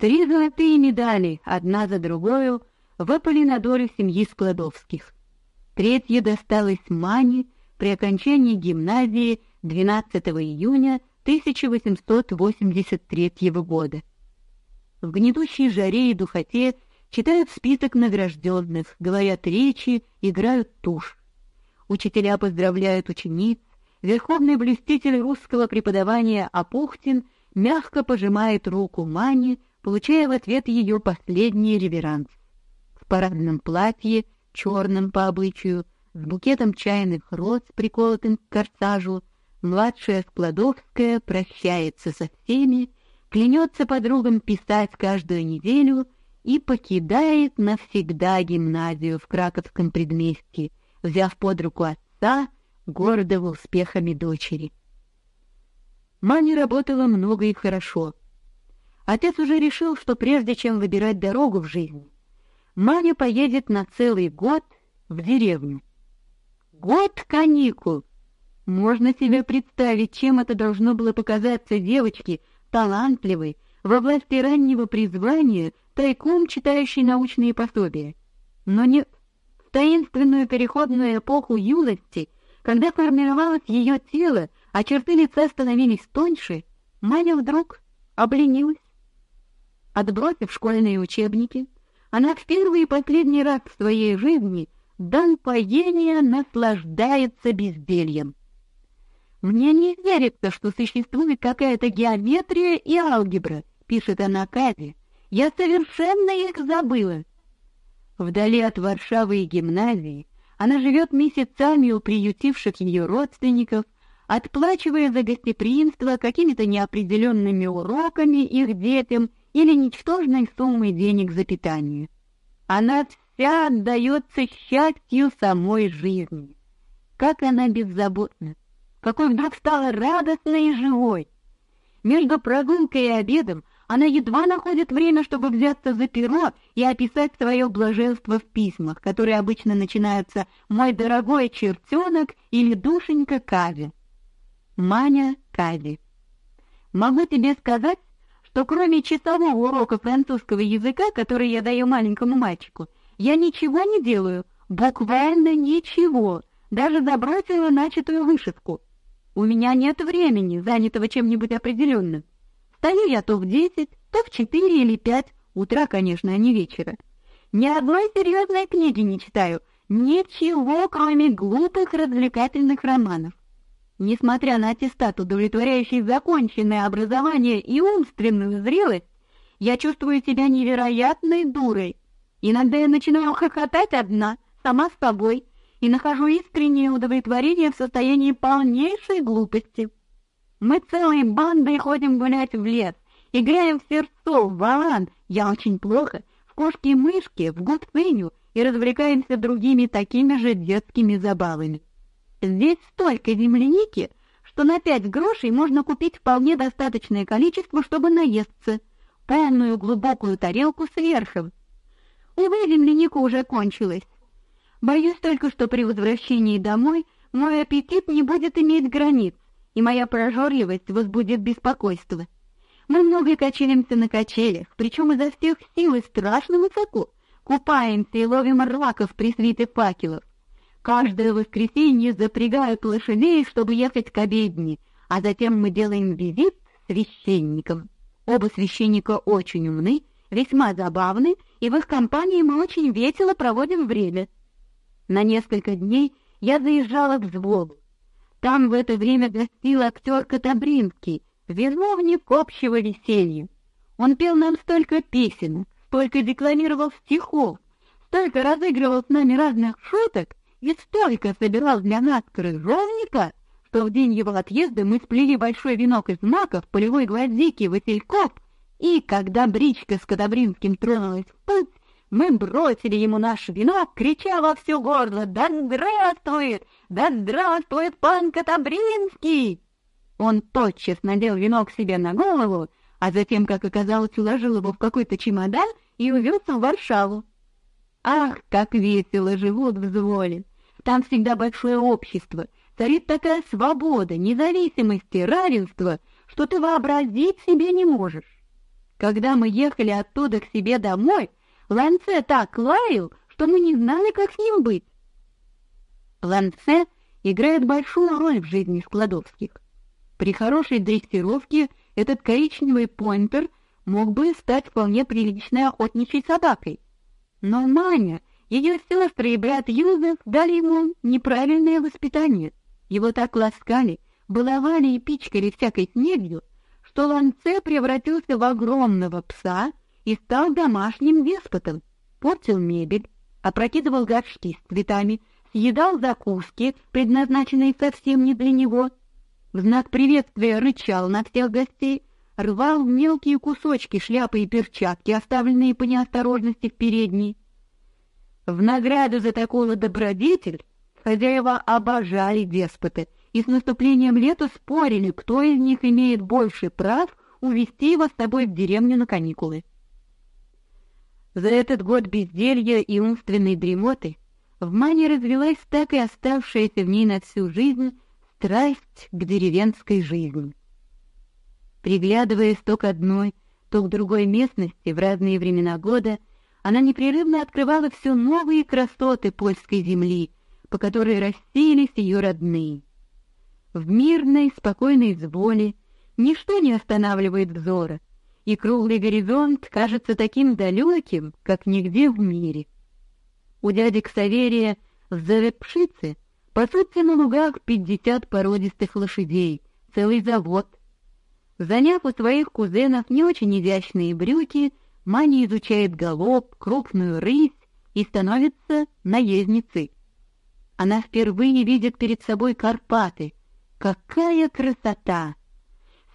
Три золотые медали, одна за другой, выпали на долю семьи Складовских. Третья досталась Мане при окончании гимназии 12 июня 1883 года. В гнетущей жаре и духоте читают список награжденных, говорят речи, играют тушь. Учителя поздравляют учениц, верховный блюститель русского преподавания Апухтин мягко пожимает руку Мане, получая в ответ ее последний реверанс. В парадном платье, черном по обычаю, с букетом чайных роз, приколотым к корсажу, младшая Складовская прощается со всеми, клянется подругам писать каждую неделю и покидает навсегда гимназию в Краковском предместье, взяв под руку отца, гордого успехами дочери. Маня работала много и хорошо. Отец уже решил, что прежде чем выбирать дорогу в жизни, Маня поедет на целый год в деревню. Год каникул. Можно себе представить, чем это должно было показаться девочке, талантливой, во власти раннего призвания, тайком читающей научные пособия. Но нет, в таинственную переходную эпоху юности, когда формировалось ее тело, а черты лица становились тоньше, Маня вдруг обленилась. Отбросив школьные учебники, она в первый и последний раз в своей жизни до упоения наслаждается бездельем. Мне не верится, что существует какая-то геометрия и алгебра, пишет она Каде. Я совершенно их забыла. Вдали от Варшавы и гимназии она живет месяцами у приютивших ее родственников, отплачивая за гостеприимство какими-то неопределенными уроками их детям или ничтожной суммой денег за питание. Она вся отдается счастью самой жизни. Как она беззаботна, какой вдруг стала радостной и живой. Между прогулкой и обедом она едва находит время, чтобы взяться за перо и описать свое блаженство в письмах, которые обычно начинаются «Мой дорогой чертенок» или «Душенька Кави». Маня Кави. Могу тебе сказать, что кроме часового урока французского языка, который я даю маленькому мальчику, я ничего не делаю, буквально ничего, даже забросила начатую вышивку. У меня нет времени, занятого чем-нибудь определенным. Встаю я то в десять, то в четыре или пять, утра, конечно, а не вечера. Ни одной серьезной книги не читаю, ничего, кроме глупых развлекательных романов. Несмотря на аттестат, удовлетворяющий законченное образование и умственную зрелость, я чувствую себя невероятной дурой. Иногда я начинаю хохотать одна, сама с собой, и нахожу искреннее удовлетворение в состоянии полнейшей глупости. Мы целой бандой ходим гулять в лес, играем в сердцов, в валан, я очень плохо, в кошки-мышки, в гудфыню и развлекаемся другими такими же детскими забавами. Здесь столько земляники, что на пять грошей можно купить вполне достаточное количество, чтобы наесться, полную глубокую тарелку сверху. Увы, земляника уже кончилась. Боюсь только, что при возвращении домой мой аппетит не будет иметь границ, и моя прожорливость возбудит беспокойство. Мы много качаемся на качелях, причем изо всех сил и страшно высоко, купаемся и ловим раков при свете факелов. Каждое воскресенье запрягают лошадей, чтобы ехать к обедне, а затем мы делаем визит священникам. Оба священника очень умны, весьма забавны, и в их компании мы очень весело проводим время. На несколько дней я заезжала в Зволу. Там в это время гостил актер Катабринский, виновник общего веселья. Он пел нам столько песен, столько декламировал стихов, столько разыгрывал с нами разных шуток и столько собирал для нас крыжовника, что в день его отъезда мы сплели большой венок из маков, полевой гвоздики, васильков, и когда бричка с Катабринским тронулась в путь, мы бросили ему наш венок, крича во все горло «Да здравствует! Да здравствует пан Катабринский!» Он тотчас надел венок себе на голову, а затем, как оказалось, уложил его в какой-то чемодан и увез в Варшаву. Ах, как весело живут в Зволе! Там всегда большое общество, царит такая свобода, независимость и равенство, что ты вообразить себе не можешь. Когда мы ехали оттуда к себе домой, Ланце так лаял, что мы не знали, как с ним быть. Ланце играет большую роль в жизни Складовских. При хорошей дрессировке этот коричневый пойнтер мог бы стать вполне приличной охотничьей собакой. Но Маня, ее сестры и брат Юзеф дали ему неправильное воспитание. Его так ласкали, баловали и пичкали всякой снегью, что Ланце превратился в огромного пса и стал домашним деспотом. Портил мебель, опрокидывал горшки с цветами, съедал закуски, предназначенные совсем не для него, в знак приветствия рычал на всех гостей, рвал в мелкие кусочки шляпы и перчатки, оставленные по неосторожности в передней. В награду за такую добродетель хозяева обожали деспоты и с наступлением лета спорили, кто из них имеет больше прав увести его с собой в деревню на каникулы. За этот год безделья и умственной дремоты в Мане развилась так и оставшаяся в ней на всю жизнь страсть к деревенской жизни. Приглядываясь то к одной, то к другой местности в разные времена года, она непрерывно открывала все новые красоты польской земли, по которой расселись ее родные. В мирной, спокойной зволе ничто не останавливает взора, и круглый горизонт кажется таким далеким, как нигде в мире. У дяди Ксаверия в Завепшице Пасутся на лугах пятьдесят породистых лошадей, целый завод. Заняв у своих кузенов не очень изящные брюки, Маня изучает галоп, крупную рысь и становится наездницей. Она впервые видит перед собой Карпаты. Какая красота!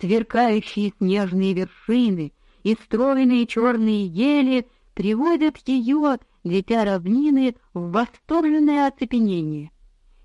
Сверкающие снежные вершины и стройные черные ели приводят ее, дитя равнины, в восторженное оцепенение.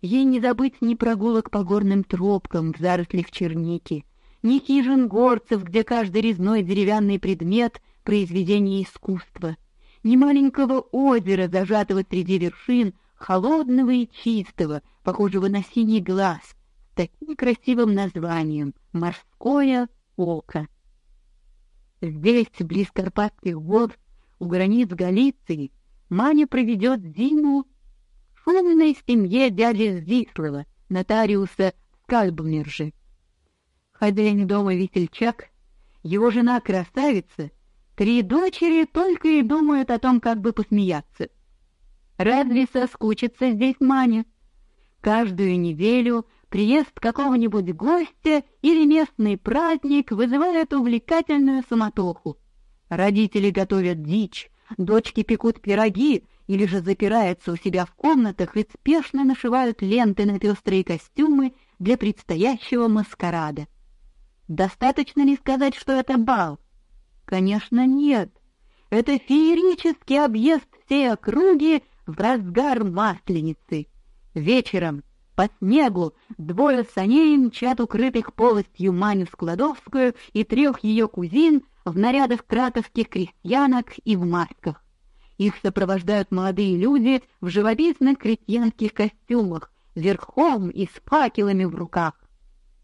Ей не забыть ни прогулок по горным тропкам в зарослях черники, ни хижин горцев, где каждый резной деревянный предмет — произведение искусства, ни маленького озера, зажатого среди вершин, холодного и чистого, похожего на синий глаз, с таким красивым названием «Морское око». Здесь, близ Карпатских гор, у границ Галиции, Маня проведет зиму шумной семье дяди Зислова, нотариуса Скальбнержи. Хозяин дома весельчак, его жена красавица, три дочери только и думают о том, как бы посмеяться. Разве соскучится здесь Маня? Каждую неделю приезд какого-нибудь гостя или местный праздник вызывает увлекательную суматоху. Родители готовят дичь, дочки пекут пироги, или же запираются у себя в комнатах и спешно нашивают ленты на пестрые костюмы для предстоящего маскарада. Достаточно ли сказать, что это бал? Конечно, нет. Это феерический объезд всей округи в разгар масленицы. Вечером по снегу двое саней мчат укрытых полостью Маню Складовскую и трех ее кузин в нарядах кратовских крестьянок и в масках. Их сопровождают молодые люди в живописных крестьянских костюмах, верхом и с факелами в руках.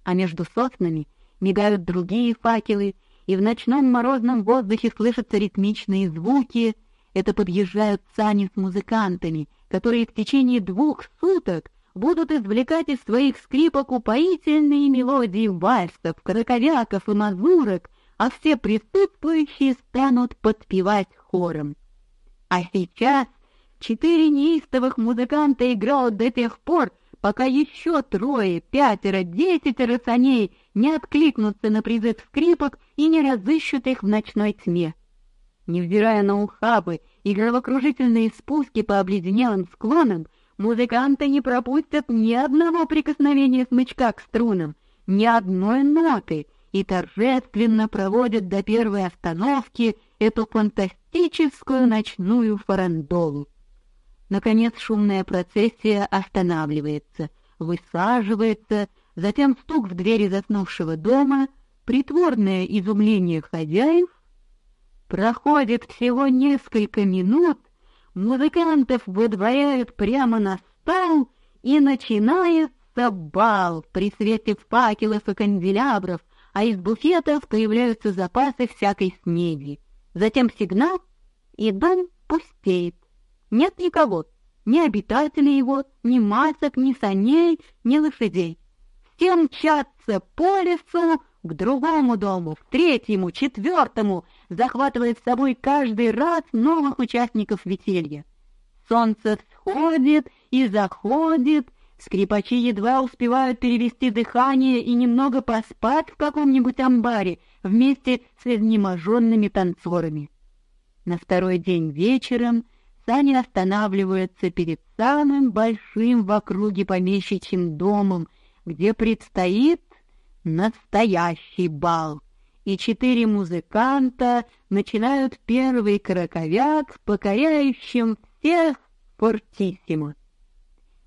А между соснами мигают другие факелы, и в ночном морозном воздухе слышатся ритмичные звуки. Это подъезжают сани с музыкантами, которые в течение двух суток будут извлекать из своих скрипок упоительные мелодии вальсов, краковяков и мазурок, а все присутствующие станут подпевать хором. А сейчас четыре неистовых музыканта играют до тех пор, пока еще трое, пятеро, десятеро саней не откликнутся на призыв скрипок и не разыщут их в ночной тьме. Невзирая на ухабы и головокружительные спуски по обледенелым склонам, музыканты не пропустят ни одного прикосновения смычка к струнам, ни одной ноты и торжественно проводят до первой остановки эту фантастическую ночную фарандолу. Наконец шумная процессия останавливается, высаживается, затем стук в двери заснувшего дома, притворное изумление хозяев. Проходит всего несколько минут, музыкантов выдворяют прямо на стол, и начинается бал при свете факелов и канделябров, а из буфетов появляются запасы всякой снеди. Затем сигнал, и дом пустеет. Нет никого, ни обитателей его, ни масок, ни саней, ни лошадей. Все мчатся по лесу к другому дому, к третьему, четвертому, захватывая с собой каждый раз новых участников веселья. Солнце всходит и заходит, скрипачи едва успевают перевести дыхание и немного поспать в каком-нибудь амбаре вместе с изнеможенными танцорами. На второй день вечером сани останавливаются перед самым большим в округе помещичьим домом, где предстоит настоящий бал, и четыре музыканта начинают первый краковяк, покоряющим всех фортиссимо.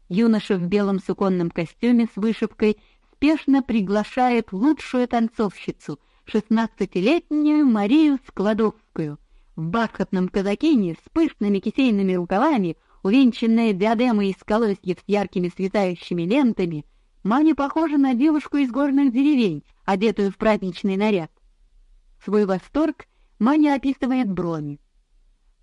Юноша в белом суконном костюме с вышивкой спешно приглашает лучшую танцовщицу, шестнадцатилетнюю Марию Складовскую — в бархатном казакине с пышными кисейными рукавами, увенчанная диадемой из колосьев с яркими светающими лентами, Маня похожа на девушку из горных деревень, одетую в праздничный наряд. Свой восторг Маня описывает брони.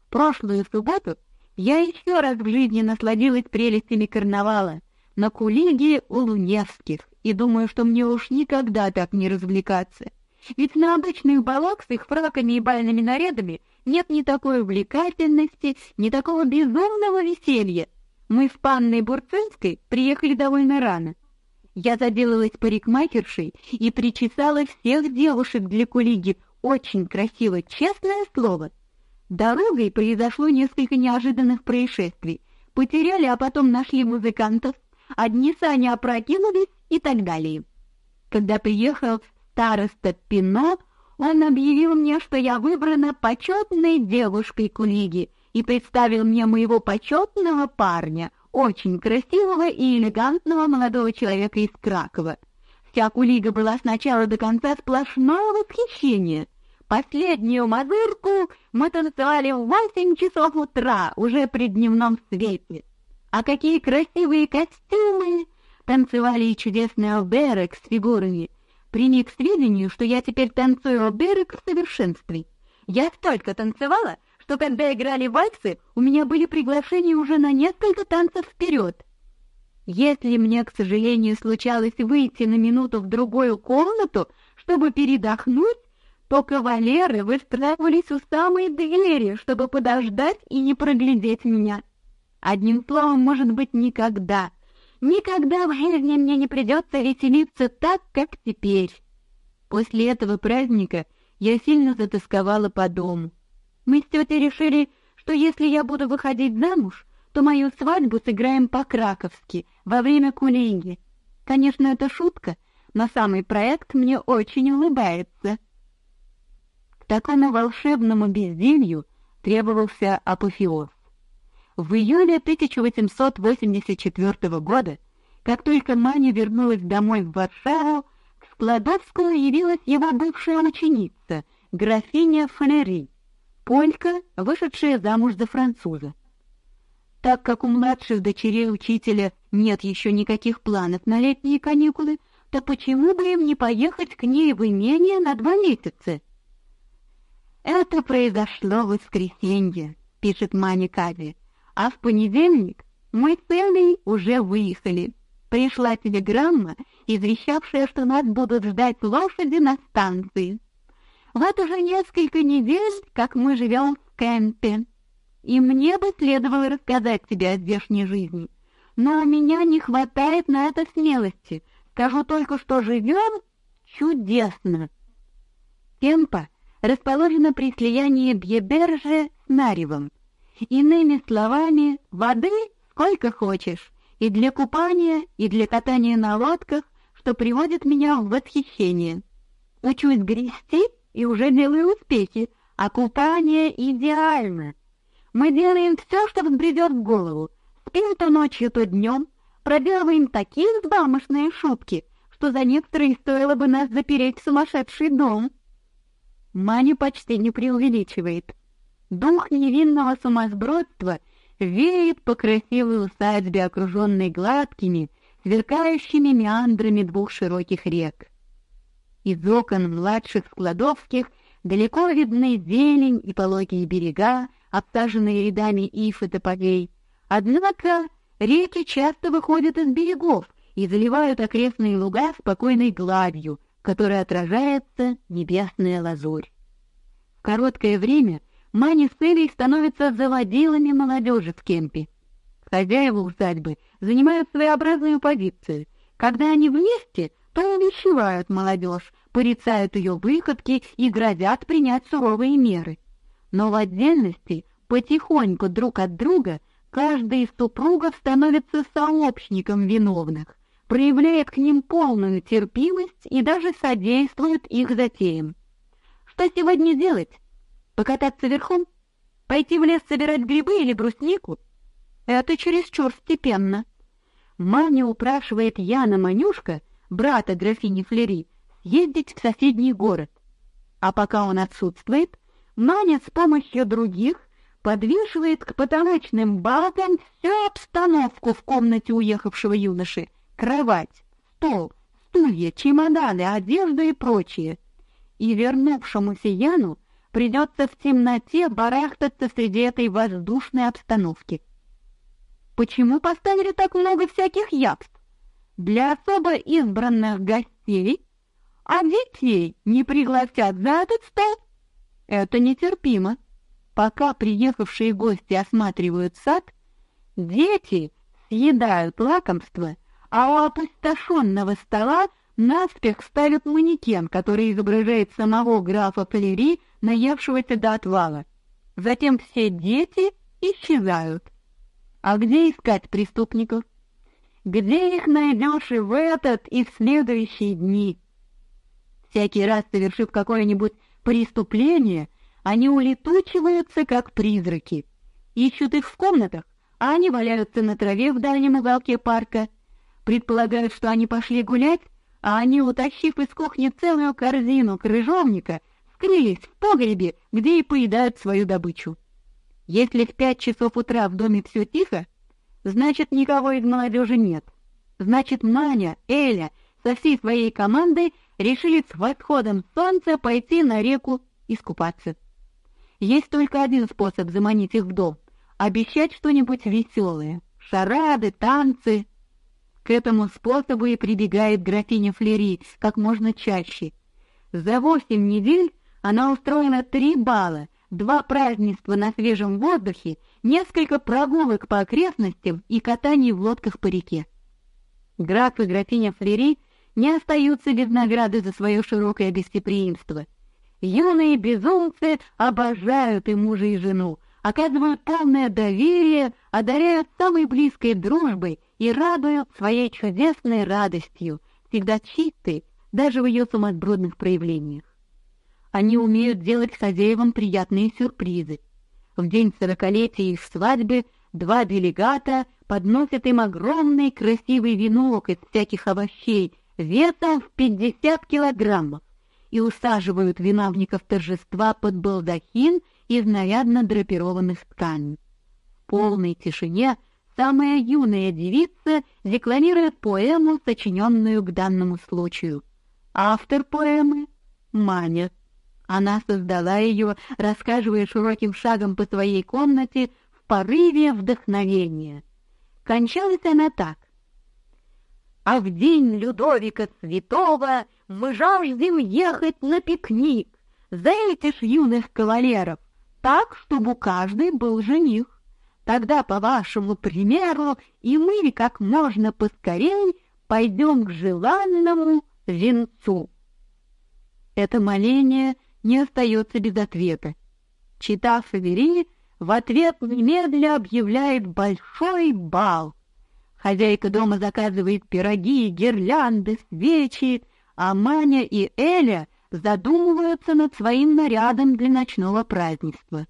В прошлую субботу я еще раз в жизни насладилась прелестями карнавала на кулиге у Луневских и думаю, что мне уж никогда так не развлекаться. Ведь на обычных балах с их фраками и бальными нарядами нет ни такой увлекательности, ни такого безумного веселья. Мы в панной Бурцинской приехали довольно рано. Я заделалась парикмахершей и причесала всех девушек для кулиги очень красиво, честное слово. Дорогой произошло несколько неожиданных происшествий. Потеряли, а потом нашли музыкантов. Одни сани опрокинулись и так далее. Когда приехал староста Пино, он объявил мне, что я выбрана почетной девушкой Кулиги и представил мне моего почетного парня, очень красивого и элегантного молодого человека из Кракова. Вся Кулига была с начала до конца сплошное восхищение. Последнюю мазырку мы танцевали в восемь часов утра, уже при дневном свете. А какие красивые костюмы! Танцевали и чудесные алберек с фигурами — Прими к сведению, что я теперь танцую берег в совершенстве. Я столько танцевала, что когда играли вальсы, у меня были приглашения уже на несколько танцев вперед. Если мне, к сожалению, случалось выйти на минуту в другую комнату, чтобы передохнуть, то кавалеры выстраивались у самой двери, чтобы подождать и не проглядеть меня. Одним словом, может быть, никогда — Никогда в жизни мне не придется веселиться так, как теперь. После этого праздника я сильно затасковала по дому. Мы с тетей решили, что если я буду выходить замуж, то мою свадьбу сыграем по-краковски, во время кулинги. Конечно, это шутка, но самый проект мне очень улыбается. К такому волшебному безделью требовался апофеоз. В июле 1884 года, как только Маня вернулась домой в Варшаву, к Складовскому явилась его бывшая ученица, графиня Фанери, полька, вышедшая замуж за француза. Так как у младших дочерей учителя нет еще никаких планов на летние каникулы, то почему бы им не поехать к ней в имение на два месяца? Это произошло в воскресенье, пишет Маня Кави а в понедельник мы с уже выехали. Пришла телеграмма, извещавшая, что нас будут ждать лошади на станции. Вот уже несколько недель, как мы живем в кемпе, и мне бы следовало рассказать тебе о здешней жизни, но у меня не хватает на это смелости. Скажу только, что живем чудесно. Кемпа расположена при слиянии Бьеберже с Наревом. Иными словами, воды сколько хочешь, и для купания, и для катания на лодках, что приводит меня в восхищение. Учусь грести и уже делаю успехи, а купание идеально. Мы делаем все, что взбредет в голову. Спим то ночью, то днем, проделываем такие взбалмошные шутки, что за некоторые стоило бы нас запереть в сумасшедший дом. Маня почти не преувеличивает. Дух невинного сумасбродства веет по красивой усадьбе, окруженной гладкими, сверкающими меандрами двух широких рек. Из окон младших складовских далеко видны зелень и пологие берега, обсаженные рядами ив и тополей. Однако реки часто выходят из берегов и заливают окрестные луга спокойной гладью, которой отражается небесная лазурь. В короткое время Мани с Элей становятся заводилами молодежи в кемпе. Хозяева усадьбы занимают своеобразную позицию. Когда они вместе, то увещевают молодежь, порицают ее выходки и грозят принять суровые меры. Но в отдельности, потихоньку друг от друга, каждый из супругов становится сообщником виновных, проявляет к ним полную терпимость и даже содействует их затеям. Что сегодня делать? Покататься верхом? Пойти в лес собирать грибы или бруснику? Это чересчур степенно. Маня упрашивает Яна Манюшка, брата графини Флери, съездить в соседний город. А пока он отсутствует, Маня с помощью других подвешивает к потолочным балкам всю обстановку в комнате уехавшего юноши: кровать, стол, стулья, чемоданы, одежду и прочее. И вернувшемуся Яну придется в темноте барахтаться среди этой воздушной обстановки. Почему поставили так много всяких явств? Для особо избранных гостей, а детей не пригласят за этот стол? Это нетерпимо. Пока приехавшие гости осматривают сад, дети съедают лакомство, а у опустошенного стола наспех ставят манекен, который изображает самого графа Полери, наевшегося до отвала. Затем все дети исчезают. А где искать преступников? Где их найдешь и в этот, и в следующие дни? Всякий раз совершив какое-нибудь преступление, они улетучиваются как призраки. Ищут их в комнатах, а они валяются на траве в дальнем уголке парка. Предполагают, что они пошли гулять, а они, утащив из кухни целую корзину крыжовника, скрылись в погребе, где и поедают свою добычу. Если в пять часов утра в доме все тихо, значит никого из молодежи нет. Значит, Маня, Эля со всей своей командой решили с восходом солнца пойти на реку искупаться. Есть только один способ заманить их в дом обещать что-нибудь веселое, шарады, танцы. К этому способу и прибегает графиня Флери как можно чаще. За восемь недель она устроила три бала два празднества на свежем воздухе, несколько прогулок по окрестностям и катание в лодках по реке. Граф и графиня Флери не остаются без награды за свое широкое гостеприимство. Юные безумцы обожают и мужа, и жену, оказывают полное доверие, одаряют самой близкой дружбой и радуют своей чудесной радостью, всегда чистой, даже в ее сумасбродных проявлениях. Они умеют делать хозяевам приятные сюрпризы. В день сорокалетия их свадьбы два делегата подносят им огромный красивый венок из всяких овощей весом в пятьдесят килограммов и усаживают виновников торжества под балдахин из нарядно драпированных тканей. В полной тишине самая юная девица декламирует поэму, сочиненную к данному случаю. Автор поэмы — Маня. Она создала ее, рассказывая широким шагом по своей комнате в порыве вдохновения. Кончалась она так: А в день Людовика Святого мы жаждем ехать на пикник за этих юных кавалеров, так, чтобы у каждой был жених. Тогда, по вашему примеру, и мы как можно поскорей пойдем к желанному венцу. Это моление не остается без ответа. Чита Саверини в ответ немедля объявляет большой бал. Хозяйка дома заказывает пироги, гирлянды, свечи, а Маня и Эля задумываются над своим нарядом для ночного празднества.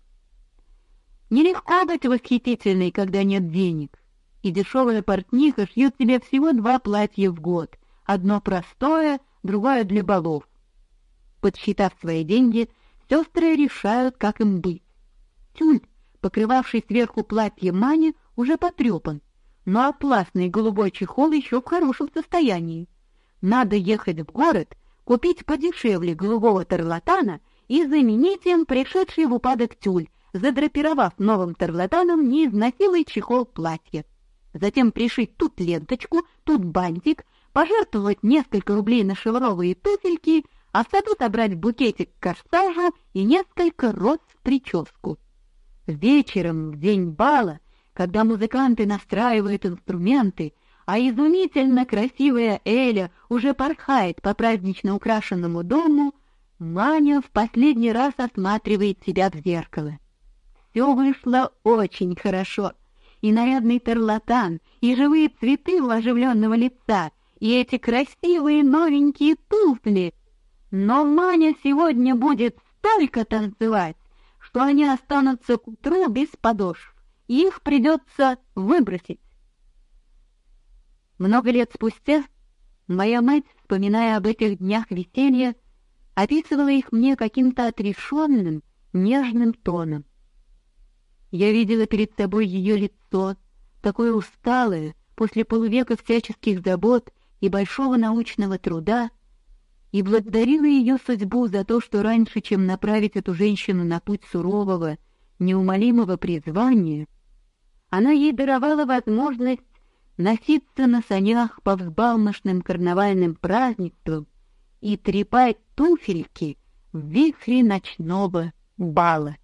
Нелегко быть восхитительной, когда нет денег, и дешевая портниха шьет себе всего два платья в год, одно простое, другое для балов. Подсчитав свои деньги, сестры решают, как им быть. Тюль, покрывавший сверху платье Мани, уже потрепан, но атласный голубой чехол еще в хорошем состоянии. Надо ехать в город, купить подешевле голубого тарлатана и заменить им пришедший в упадок тюль, задрапировав новым тарлатаном неизносимый чехол платья. Затем пришить тут ленточку, тут бантик, пожертвовать несколько рублей на шевровые туфельки, в саду собрать букетик корсажа и несколько роз в прическу. Вечером, в день бала, когда музыканты настраивают инструменты, а изумительно красивая Эля уже порхает по празднично украшенному дому, Маня в последний раз осматривает себя в зеркало. Все вышло очень хорошо. И нарядный тарлатан, и живые цветы у оживленного лица, и эти красивые новенькие туфли. Но Маня сегодня будет столько танцевать, что они останутся к утру без подошв, и их придется выбросить. Много лет спустя моя мать, вспоминая об этих днях веселья, описывала их мне каким-то отрешенным, нежным тоном. Я видела перед собой ее лицо, такое усталое после полувека всяческих забот и большого научного труда, и благодарила ее судьбу за то, что раньше, чем направить эту женщину на путь сурового, неумолимого призвания, она ей даровала возможность носиться на санях по взбалмошным карнавальным празднествам и трепать туфельки в вихре ночного бала.